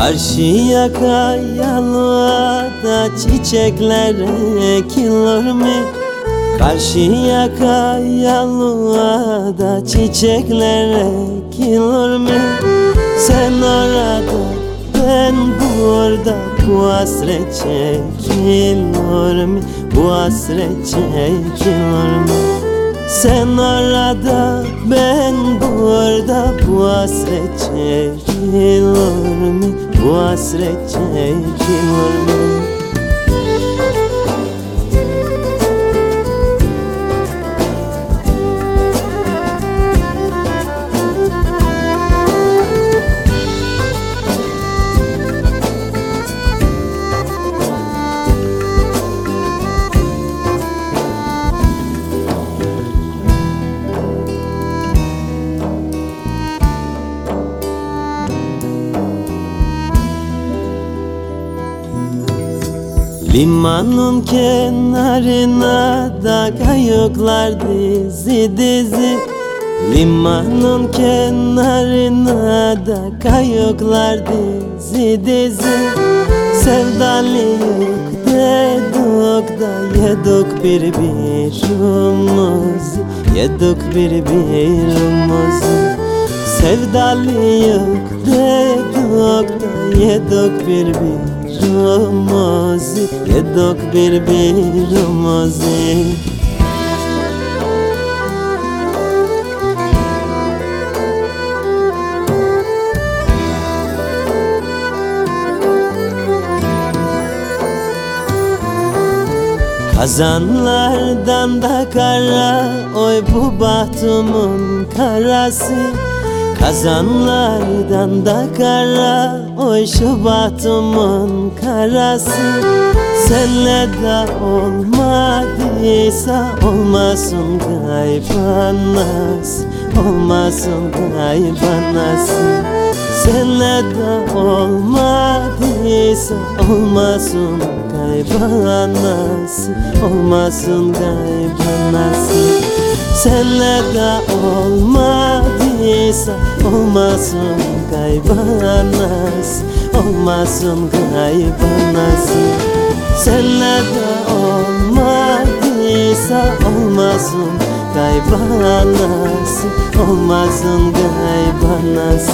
Karşıya kayalığa çiçekler ekilir mi? Karşıya kayalığa da çiçekler ekilir mi? Sen orada ben burada bu hasret çekilir mi? Bu hasret çekilir mi? Sen orada ben burada bu hasret çekilir mi? Bu hasret çekilir mi? Limanın kenarına da kayıklar dizi dizi. Limanın kenarına da kayıklar dizi dizi. Sevdalıyık dedik da yedik birbirimizi Yedik birbirimizi Sevdalıyık dedik da yedik birbirimizi Yedik birbirimizi Kazanlardan da kara Oy bu bahtumun karası Kazanlardan da kara Oy şu bahtumun karası. Senle de olmadıysa Olmasın gaybanas Olmasın gaybanas Senle de olmadıysa Olmasın gaybanas Olmasın gaybanas Senle de olmadıysa Olmasın gaybanas Olmasın gaybanas Senle de olmadıysa Olmasın gaybanas Olmasın gaybanas